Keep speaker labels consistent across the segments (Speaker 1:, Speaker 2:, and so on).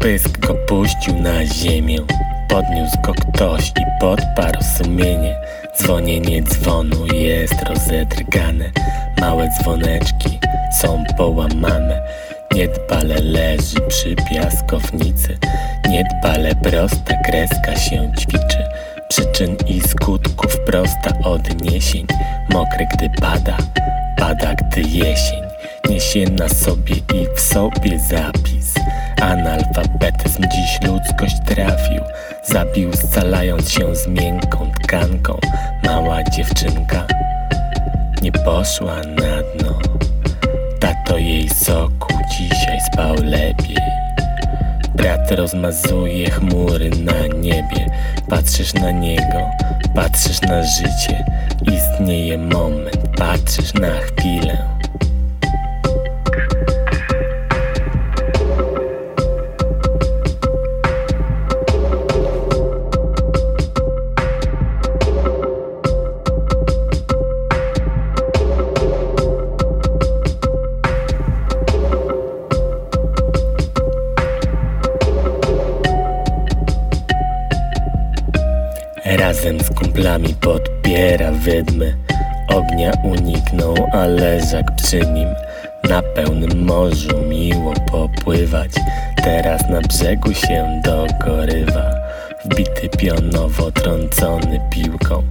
Speaker 1: pysk go puścił na ziemię. Podniósł go ktoś i podparł sumienie. Dzwonienie dzwonu jest rozedrgane. Małe dzwoneczki są połamane. Niedbale leży przy piaskownicy. Niedbale prosta kreska się ćwiczy. Przyczyn i skutków prosta odniesień. Mokre gdy pada, pada gdy jesień. Niesie na sobie i w sobie zapis Analfabetyzm dziś ludzkość trafił. Zabił scalając się z miękką tkanką. Mała dziewczynka nie poszła na dno. Tato jej soku dzisiaj spał lepiej. Brat rozmazuje chmury na niebie. Patrzysz na niego, patrzysz na życie. Istnieje moment, patrzysz na chwilę Razem z kumplami podpiera wydmy. Ognia uniknął, a leżak przy nim Na pełnym morzu miło popływać. Teraz na brzegu się dogorywa. Wbity pionowo trącony piłką.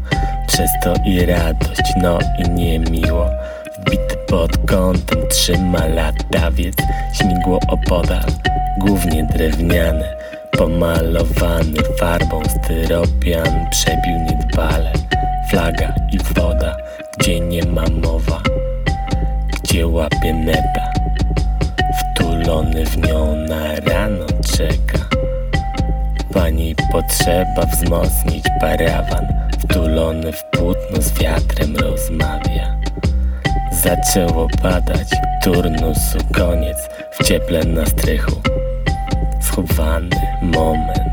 Speaker 1: Przez to i radość, no i niemiło. Wbity pod kątem trzyma latawiec. Śmigło opodal, głównie drewniane Pomalowany farbą styropian przebił niedbale. Flaga i woda, gdzie nie ma mowa. Gdzie łapie neta Wtulony w nią na rano czeka. Pani potrzeba wzmocnić parawan. Wtulony w płótno z wiatrem rozmawia. Zaczęło padać, turnusu koniec W cieple na strychu. Schowany moment